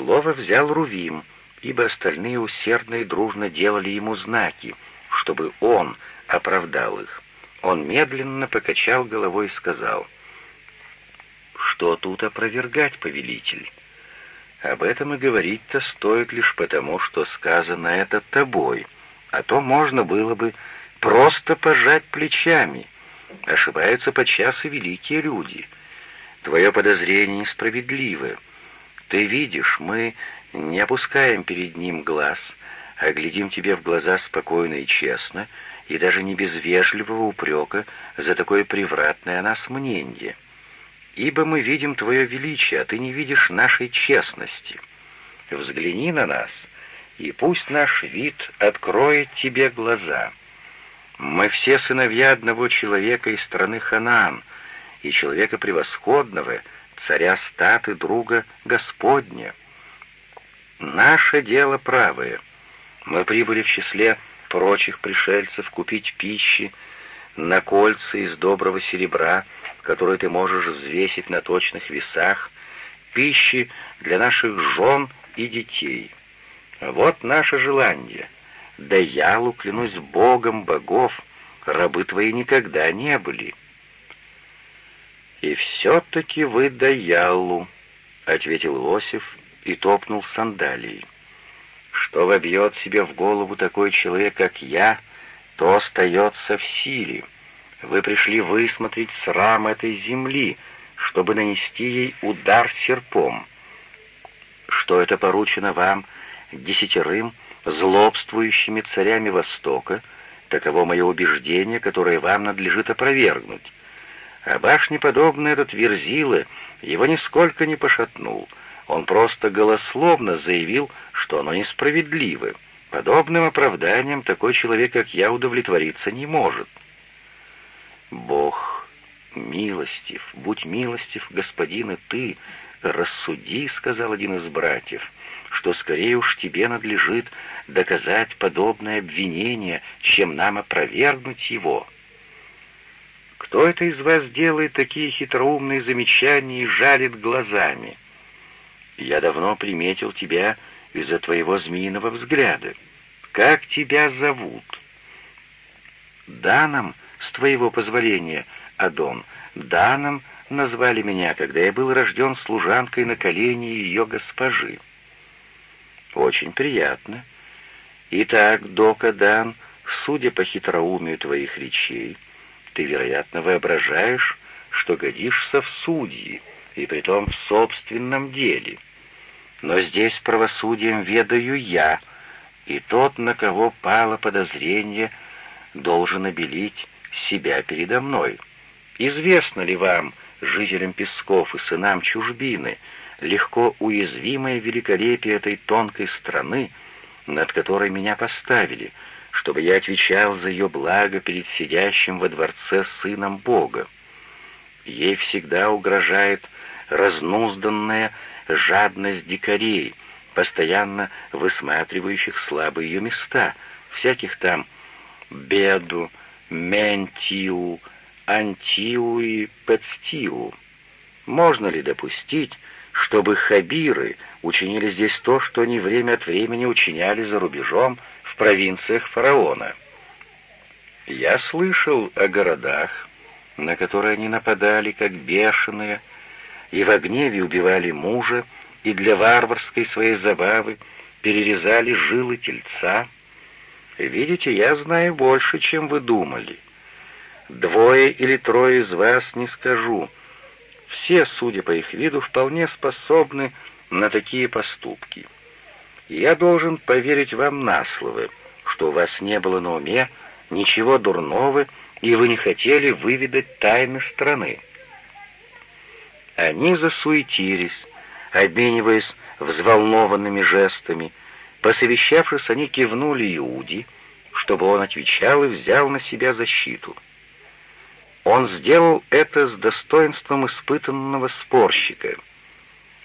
Слово взял Рувим, ибо остальные усердно и дружно делали ему знаки, чтобы он оправдал их. Он медленно покачал головой и сказал, «Что тут опровергать, повелитель? Об этом и говорить-то стоит лишь потому, что сказано это тобой, а то можно было бы просто пожать плечами. Ошибаются подчас и великие люди. Твое подозрение несправедливое. Ты видишь, мы не опускаем перед ним глаз, а глядим тебе в глаза спокойно и честно, и даже не без вежливого упрека за такое превратное о нас мнение. Ибо мы видим твое величие, а ты не видишь нашей честности. Взгляни на нас, и пусть наш вид откроет тебе глаза. Мы все сыновья одного человека из страны Ханаан, и человека превосходного, царя статы, друга Господня. Наше дело правое. Мы прибыли в числе прочих пришельцев купить пищи на кольца из доброго серебра, которые ты можешь взвесить на точных весах, пищи для наших жен и детей. Вот наше желание. Да я, клянусь Богом богов, рабы твои никогда не были. «И все-таки вы Даялу», — ответил Иосиф и топнул сандалией. Что вобьет себе в голову такой человек, как я, то остается в силе. Вы пришли высмотреть срам этой земли, чтобы нанести ей удар серпом. Что это поручено вам, десятерым, злобствующими царями Востока, таково мое убеждение, которое вам надлежит опровергнуть. А башнеподобно этот Верзила его нисколько не пошатнул — он просто голословно заявил, что оно несправедливо. Подобным оправданием такой человек, как я, удовлетвориться не может. Бог милостив, будь милостив, господин, и ты, рассуди, — сказал один из братьев, — что скорее уж тебе надлежит доказать подобное обвинение, чем нам опровергнуть его. Кто это из вас делает такие хитроумные замечания и жалит глазами? — я давно приметил тебя из-за твоего змеиного взгляда. Как тебя зовут?» «Даном, с твоего позволения, Адон, Даном назвали меня, когда я был рожден служанкой на колени ее госпожи». «Очень приятно. Итак, Дока Дан, судя по хитроумию твоих речей, ты, вероятно, воображаешь, что годишься в судьи, и притом в собственном деле». Но здесь правосудием ведаю я, и тот, на кого пало подозрение, должен обелить себя передо мной. Известно ли вам, жителям Песков и сынам чужбины, легко уязвимое великолепие этой тонкой страны, над которой меня поставили, чтобы я отвечал за ее благо перед сидящим во дворце сыном Бога? Ей всегда угрожает разнузданная жадность дикарей, постоянно высматривающих слабые ее места, всяких там Беду, Ментиу, Антиу и Пецтиу. Можно ли допустить, чтобы хабиры учинили здесь то, что они время от времени учиняли за рубежом провинциях фараона? Я слышал о городах, на которые они нападали, как бешеные, и в гневе убивали мужа, и для варварской своей забавы перерезали жилы тельца. Видите, я знаю больше, чем вы думали. Двое или трое из вас не скажу. Все, судя по их виду, вполне способны на такие поступки. Я должен поверить вам на слово, что у вас не было на уме ничего дурного, и вы не хотели выведать тайны страны. Они засуетились, обмениваясь взволнованными жестами. Посовещавшись, они кивнули Иуди, чтобы он отвечал и взял на себя защиту. Он сделал это с достоинством испытанного спорщика.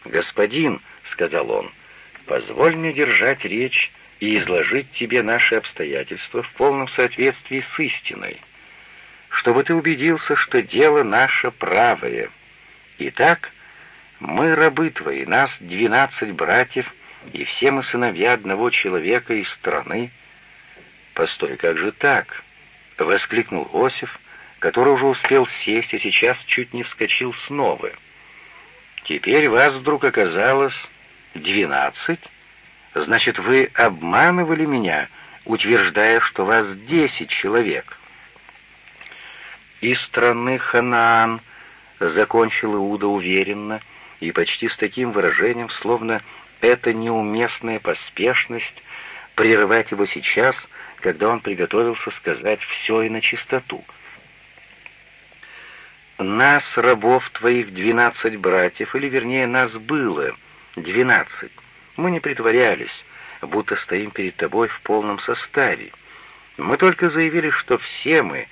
«Господин», — сказал он, — «позволь мне держать речь и изложить тебе наши обстоятельства в полном соответствии с истиной, чтобы ты убедился, что дело наше правое». Итак, Мы рабы твои, нас двенадцать братьев, и все мы сыновья одного человека из страны». «Постой, как же так?» — воскликнул Осиф, который уже успел сесть и сейчас чуть не вскочил снова. «Теперь вас вдруг оказалось двенадцать? Значит, вы обманывали меня, утверждая, что вас десять человек». «Из страны Ханаан», — закончил Иуда уверенно и почти с таким выражением, словно это неуместная поспешность прерывать его сейчас, когда он приготовился сказать все и на чистоту. «Нас, рабов твоих, двенадцать братьев, или, вернее, нас было двенадцать. Мы не притворялись, будто стоим перед тобой в полном составе. Мы только заявили, что все мы,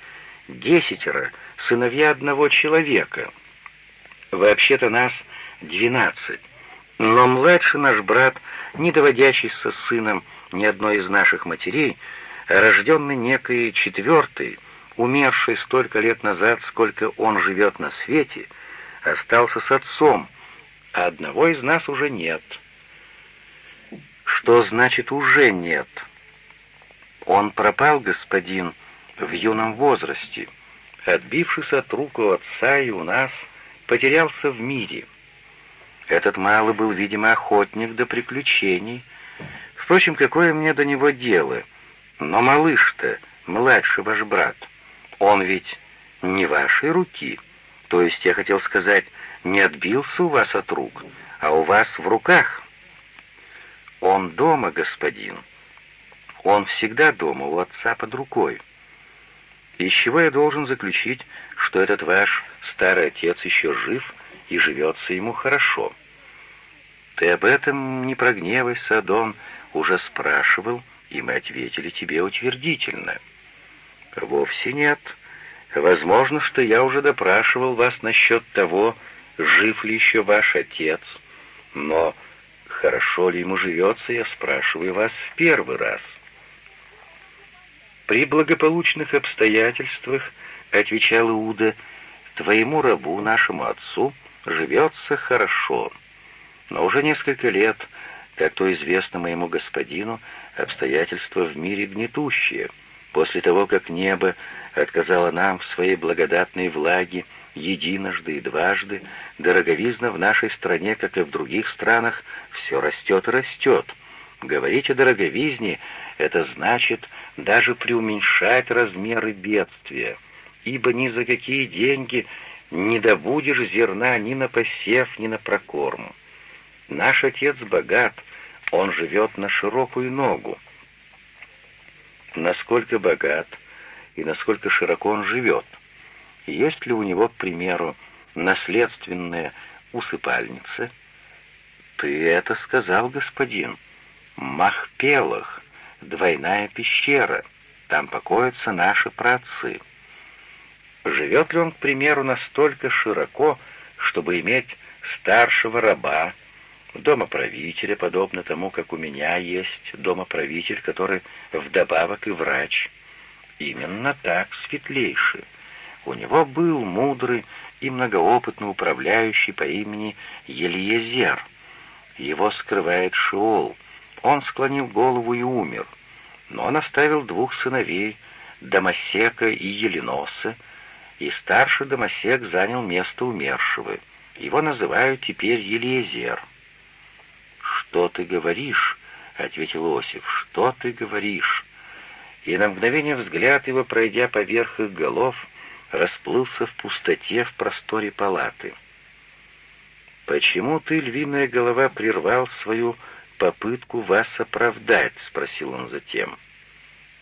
десятеро, сыновья одного человека. Вообще-то нас двенадцать. Но младший наш брат, не доводящийся сыном ни одной из наших матерей, рожденный некой четвертой, умерший столько лет назад, сколько он живет на свете, остался с отцом, а одного из нас уже нет. Что значит «уже нет»? Он пропал, господин, в юном возрасте, отбившись от рук у отца и у нас, потерялся в мире. Этот малый был, видимо, охотник до приключений. Впрочем, какое мне до него дело? Но малыш-то, младший ваш брат, он ведь не вашей руки. То есть, я хотел сказать, не отбился у вас от рук, а у вас в руках. Он дома, господин. Он всегда дома, у отца под рукой. Из чего я должен заключить, что этот ваш старый отец еще жив и живется ему хорошо? Ты об этом не прогневайся, Адон, уже спрашивал, и мы ответили тебе утвердительно. Вовсе нет. Возможно, что я уже допрашивал вас насчет того, жив ли еще ваш отец, но хорошо ли ему живется, я спрашиваю вас в первый раз. При благополучных обстоятельствах, отвечал Иуда, твоему рабу, нашему отцу, живется хорошо. Но уже несколько лет, как то известно моему господину, обстоятельства в мире гнетущие. После того, как небо отказало нам в своей благодатной влаге единожды и дважды, дороговизна в нашей стране, как и в других странах, все растет и растет. Говорить о дороговизне — это значит даже преуменьшать размеры бедствия, ибо ни за какие деньги не добудешь зерна ни на посев, ни на прокорм. Наш отец богат, он живет на широкую ногу. Насколько богат и насколько широко он живет? Есть ли у него, к примеру, наследственная усыпальница? Ты это сказал, господин. Махпелах, двойная пещера. Там покоятся наши праотцы. Живет ли он, к примеру, настолько широко, чтобы иметь старшего раба, домоправителя, подобно тому, как у меня есть домоправитель, который вдобавок и врач? Именно так, светлейший. У него был мудрый и многоопытный управляющий по имени Елиезер. Его скрывает Шиол. Он склонил голову и умер. Но он оставил двух сыновей, Домосека и Еленоса, и старший Домосек занял место умершего. Его называют теперь Елиезер. «Что ты говоришь?» — ответил Осип. «Что ты говоришь?» И на мгновение взгляд его, пройдя поверх их голов, расплылся в пустоте в просторе палаты. «Почему ты, львиная голова, прервал свою попытку вас оправдать?» — спросил он затем.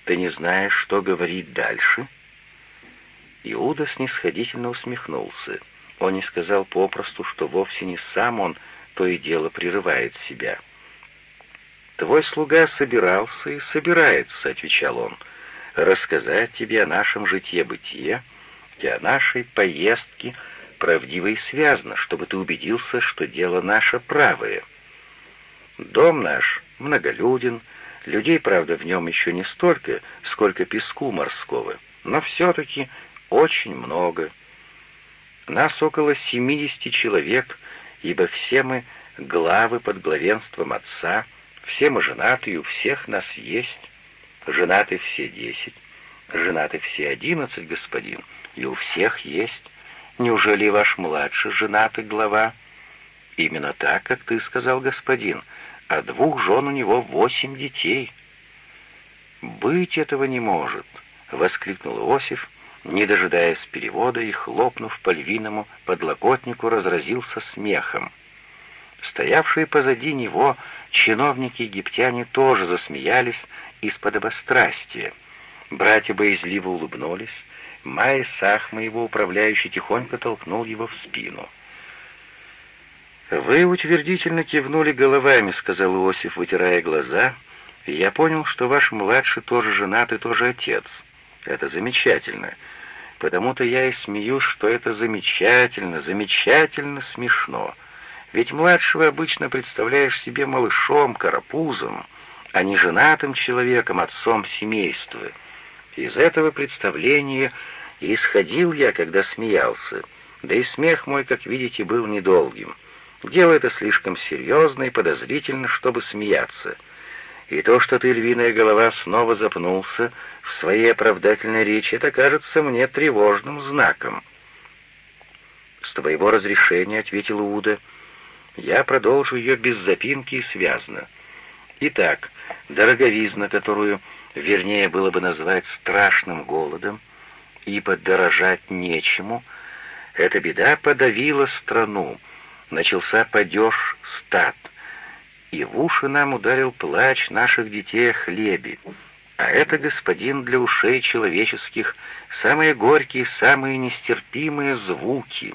«Ты не знаешь, что говорить дальше?» Иуда снисходительно усмехнулся. Он не сказал попросту, что вовсе не сам он то и дело прерывает себя. «Твой слуга собирался и собирается», — отвечал он, — «рассказать тебе о нашем житье-бытие и о нашей поездке правдиво и связно, чтобы ты убедился, что дело наше правое. Дом наш многолюден, людей, правда, в нем еще не столько, сколько песку морского, но все-таки очень много. Нас около семидесяти человек, ибо все мы главы под главенством Отца, все мы женаты, и у всех нас есть. Женаты все десять, женаты все одиннадцать, господин, и у всех есть. Неужели ваш младший женатый глава? Именно так, как ты сказал, господин, а двух жен у него восемь детей. «Быть этого не может!» — воскликнул Иосиф, не дожидаясь перевода и, хлопнув по львиному подлокотнику, разразился смехом. Стоявшие позади него чиновники-египтяне тоже засмеялись из-под обострастия. Братья боязливо улыбнулись. Майя Сахма, его управляющий, тихонько толкнул его в спину. «Вы утвердительно кивнули головами», — сказал Иосиф, вытирая глаза. «Я понял, что ваш младший тоже женат и тоже отец. Это замечательно. Потому-то я и смеюсь, что это замечательно, замечательно смешно. Ведь младшего обычно представляешь себе малышом, карапузом, а не женатым человеком, отцом семейства. Из этого представления исходил я, когда смеялся, да и смех мой, как видите, был недолгим. Дело это слишком серьезно и подозрительно, чтобы смеяться. И то, что ты, львиная голова, снова запнулся, — в своей оправдательной речи, это кажется мне тревожным знаком. «С твоего разрешения», — ответил Уда, — «я продолжу ее без запинки и связно. Итак, дороговизна, которую, вернее, было бы назвать страшным голодом, ибо дорожать нечему, эта беда подавила страну, начался падеж стад, и в уши нам ударил плач наших детей о хлебе, а это, господин, для ушей человеческих самые горькие, самые нестерпимые звуки,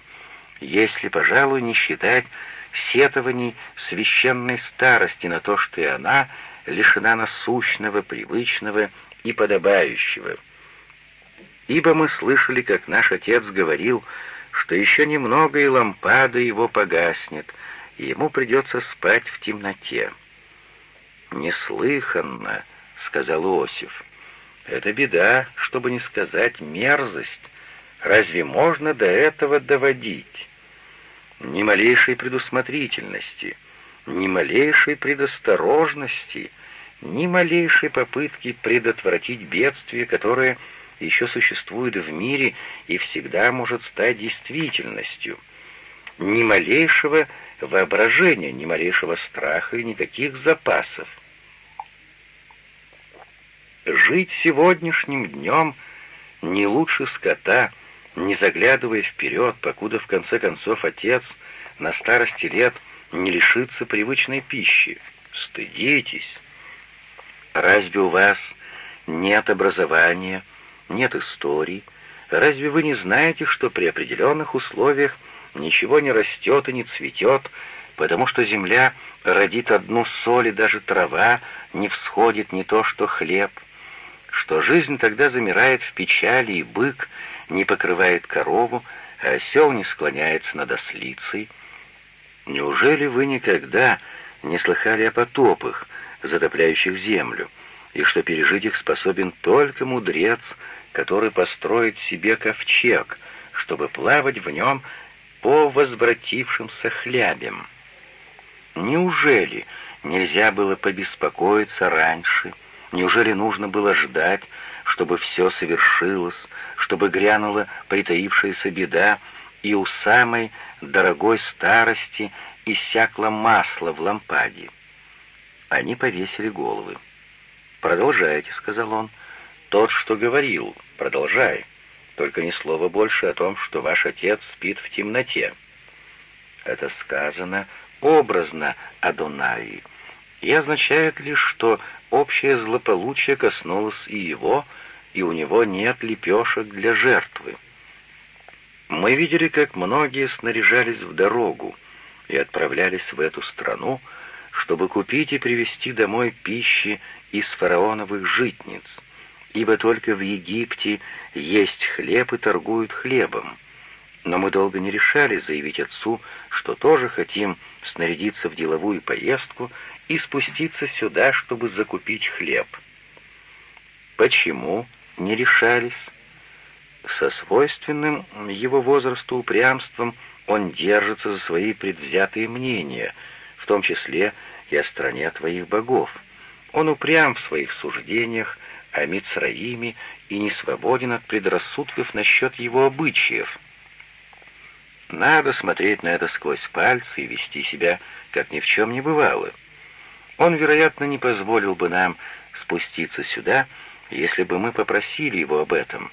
если, пожалуй, не считать сетований священной старости на то, что и она лишена насущного, привычного и подобающего. Ибо мы слышали, как наш отец говорил, что еще немного и лампада его погаснет, и ему придется спать в темноте. Неслыханно, — сказал Иосиф. «Это беда, чтобы не сказать мерзость. Разве можно до этого доводить? Ни малейшей предусмотрительности, ни малейшей предосторожности, ни малейшей попытки предотвратить бедствие, которое еще существует в мире и всегда может стать действительностью, ни малейшего воображения, ни малейшего страха и никаких запасов. Жить сегодняшним днем не лучше скота, не заглядывая вперед, покуда в конце концов отец на старости лет не лишится привычной пищи. Стыдитесь. Разве у вас нет образования, нет истории? Разве вы не знаете, что при определенных условиях ничего не растет и не цветет, потому что земля родит одну соль, и даже трава не всходит не то что хлеб — что жизнь тогда замирает в печали, и бык не покрывает корову, а осел не склоняется над ослицей. Неужели вы никогда не слыхали о потопах, затопляющих землю, и что пережить их способен только мудрец, который построит себе ковчег, чтобы плавать в нем по возвратившимся хлябям? Неужели нельзя было побеспокоиться раньше, — Неужели нужно было ждать, чтобы все совершилось, чтобы грянула притаившаяся беда, и у самой дорогой старости иссякло масло в лампаде? Они повесили головы. «Продолжайте», — сказал он. «Тот, что говорил, продолжай. Только ни слова больше о том, что ваш отец спит в темноте». Это сказано образно Адонаи и означает лишь, что общее злополучие коснулось и его, и у него нет лепешек для жертвы. Мы видели, как многие снаряжались в дорогу и отправлялись в эту страну, чтобы купить и привезти домой пищи из фараоновых житниц, ибо только в Египте есть хлеб и торгуют хлебом. Но мы долго не решали заявить отцу, что тоже хотим снарядиться в деловую поездку и спуститься сюда, чтобы закупить хлеб. Почему не решались? Со свойственным его возрасту упрямством он держится за свои предвзятые мнения, в том числе и о стране твоих богов. Он упрям в своих суждениях о Мицраиме и не свободен от предрассудков насчет его обычаев. Надо смотреть на это сквозь пальцы и вести себя, как ни в чем не бывало. Он, вероятно, не позволил бы нам спуститься сюда, если бы мы попросили его об этом,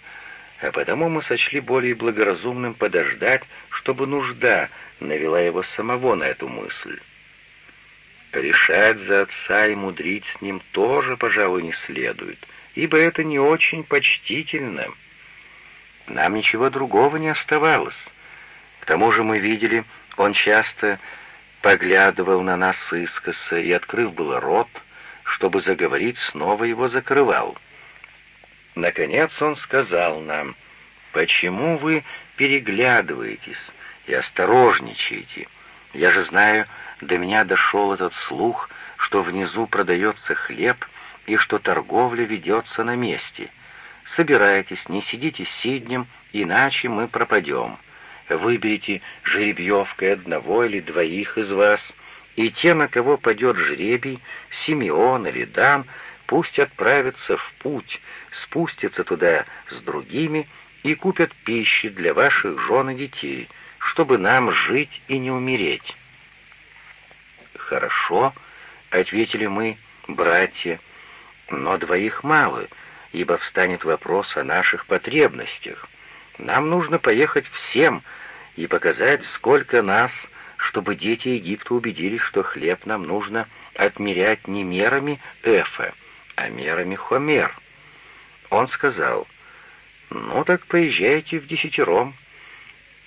а потому мы сочли более благоразумным подождать, чтобы нужда навела его самого на эту мысль. Решать за отца и мудрить с ним тоже, пожалуй, не следует, ибо это не очень почтительно. Нам ничего другого не оставалось. К тому же мы видели, он часто поглядывал на нас искоса и, открыв было рот, чтобы заговорить, снова его закрывал. Наконец он сказал нам, «Почему вы переглядываетесь и осторожничаете? Я же знаю, до меня дошел этот слух, что внизу продается хлеб и что торговля ведется на месте. Собирайтесь, не сидите сиднем, иначе мы пропадем. Выберите жеребьевкой одного или двоих из вас, и те, на кого падет жребий, Симеон или Дан, пусть отправятся в путь, спустятся туда с другими и купят пищи для ваших жен и детей, чтобы нам жить и не умереть». «Хорошо», — ответили мы, братья, — «но двоих мало, ибо встанет вопрос о наших потребностях. Нам нужно поехать всем и показать, сколько нас, чтобы дети Египта убедились, что хлеб нам нужно отмерять не мерами Эфа, а мерами Хомер». Он сказал, «Ну так поезжайте в десятером».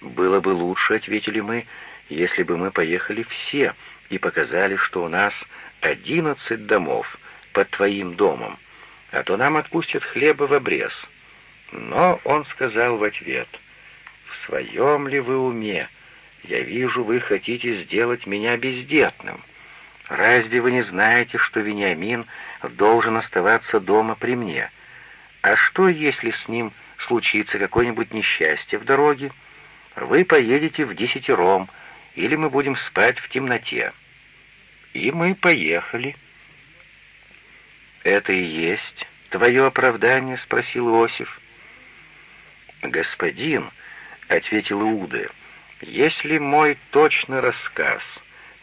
«Было бы лучше», — ответили мы, — «если бы мы поехали все, и показали, что у нас одиннадцать домов под твоим домом, а то нам отпустят хлеба в обрез». Но он сказал в ответ, «В своем ли вы уме? Я вижу, вы хотите сделать меня бездетным. Разве вы не знаете, что Вениамин должен оставаться дома при мне? А что, если с ним случится какое-нибудь несчастье в дороге? Вы поедете в десятером, или мы будем спать в темноте. И мы поехали. «Это и есть твое оправдание?» — спросил Иосиф. «Господин», — ответил Иуда, — «если мой точный рассказ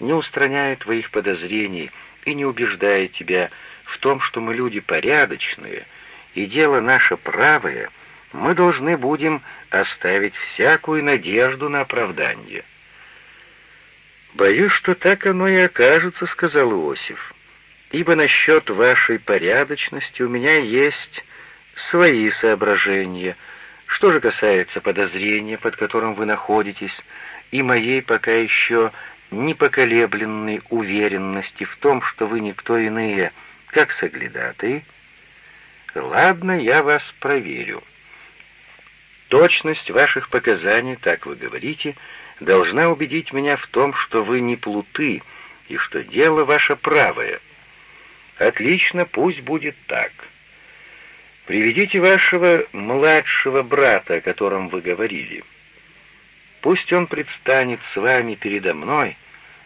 не устраняет твоих подозрений и не убеждает тебя в том, что мы люди порядочные, и дело наше правое, мы должны будем оставить всякую надежду на оправдание». «Боюсь, что так оно и окажется», — сказал Иосиф. «Ибо насчет вашей порядочности у меня есть свои соображения. Что же касается подозрения, под которым вы находитесь, и моей пока еще непоколебленной уверенности в том, что вы никто иные, как соглядатые, ладно, я вас проверю. Точность ваших показаний, так вы говорите, — должна убедить меня в том, что вы не плуты и что дело ваше правое. Отлично, пусть будет так. Приведите вашего младшего брата, о котором вы говорили. Пусть он предстанет с вами передо мной,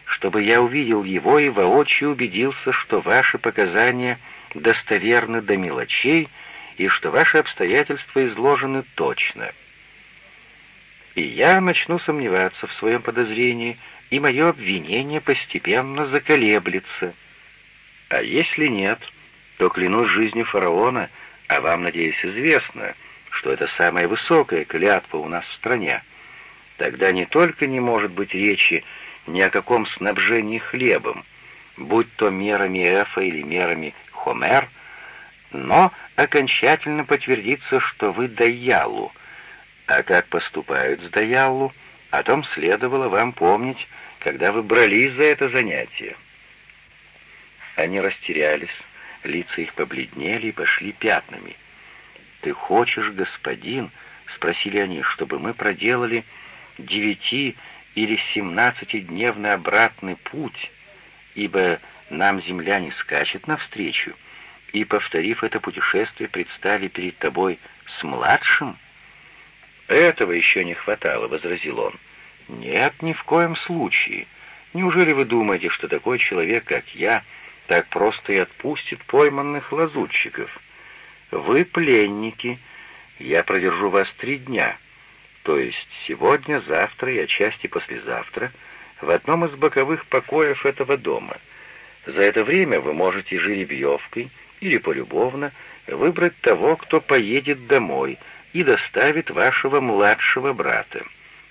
чтобы я увидел его и воочию убедился, что ваши показания достоверны до мелочей и что ваши обстоятельства изложены точно и я начну сомневаться в своем подозрении, и мое обвинение постепенно заколеблется. А если нет, то клянусь жизнью фараона, а вам, надеюсь, известно, что это самая высокая клятва у нас в стране. Тогда не только не может быть речи ни о каком снабжении хлебом, будь то мерами Эфа или мерами Хомер, но окончательно подтвердится, что вы Даялу, а как поступают с Даяллу, о том следовало вам помнить, когда вы брались за это занятие. Они растерялись, лица их побледнели и пошли пятнами. «Ты хочешь, господин?» — спросили они, — «чтобы мы проделали девяти- или семнадцатидневный обратный путь, ибо нам земля не скачет навстречу, и, повторив это путешествие, предстали перед тобой с младшим?» «Этого еще не хватало», — возразил он. «Нет, ни в коем случае. Неужели вы думаете, что такой человек, как я, так просто и отпустит пойманных лазутчиков? Вы пленники. Я продержу вас три дня. То есть сегодня, завтра и отчасти послезавтра в одном из боковых покоев этого дома. За это время вы можете жеребьевкой или полюбовно выбрать того, кто поедет домой и доставит вашего младшего брата.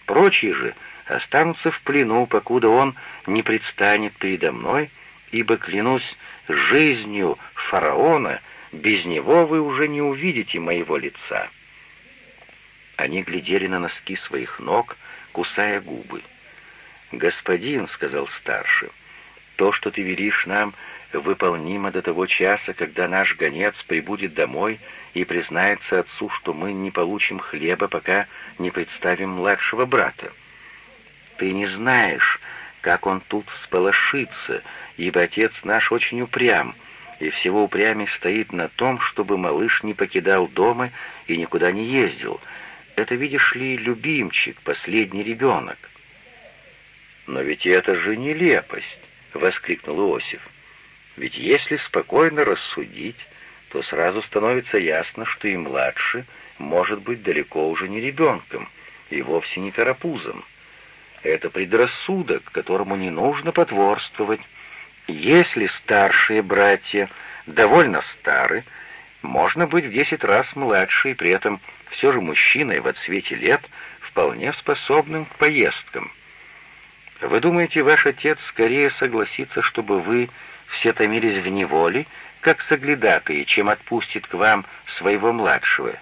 Прочие же останутся в плену, покуда он не предстанет передо мной, ибо, клянусь жизнью фараона, без него вы уже не увидите моего лица». Они глядели на носки своих ног, кусая губы. «Господин», — сказал старший, — «то, что ты веришь нам, выполнимо до того часа, когда наш гонец прибудет домой и признается отцу, что мы не получим хлеба, пока не представим младшего брата. Ты не знаешь, как он тут сполошится, ибо отец наш очень упрям, и всего упрямей стоит на том, чтобы малыш не покидал дома и никуда не ездил. Это, видишь ли, любимчик, последний ребенок. «Но ведь это же нелепость!» — воскликнул Иосиф. «Ведь если спокойно рассудить, то сразу становится ясно, что и младший может быть далеко уже не ребенком и вовсе не карапузом. Это предрассудок, которому не нужно потворствовать. Если старшие братья довольно стары, можно быть в десять раз младше и при этом все же мужчиной в отсвете лет, вполне способным к поездкам. Вы думаете, ваш отец скорее согласится, чтобы вы все томились в неволе, как соглядатые, чем отпустит к вам своего младшего?»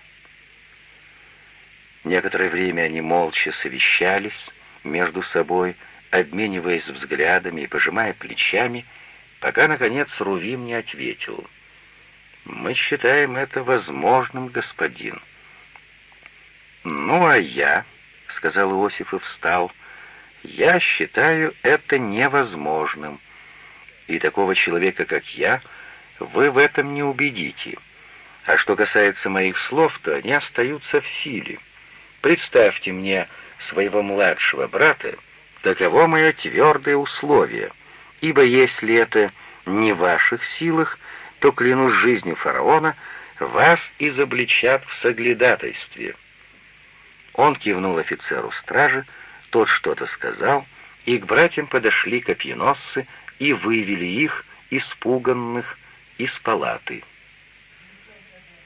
Некоторое время они молча совещались, между собой, обмениваясь взглядами и пожимая плечами, пока, наконец, Рувим не ответил. «Мы считаем это возможным, господин». «Ну, а я», — сказал Иосиф и встал, — «я считаю это невозможным. И такого человека, как я, вы в этом не убедите. А что касается моих слов, то они остаются в силе. Представьте мне своего младшего брата, таково мое твердое условие, ибо если это не в ваших силах, то, клянусь жизнью фараона, вас изобличат в соглядатайстве». Он кивнул офицеру стражи, тот что-то сказал, и к братьям подошли копьеносцы и вывели их, испуганных, из палаты.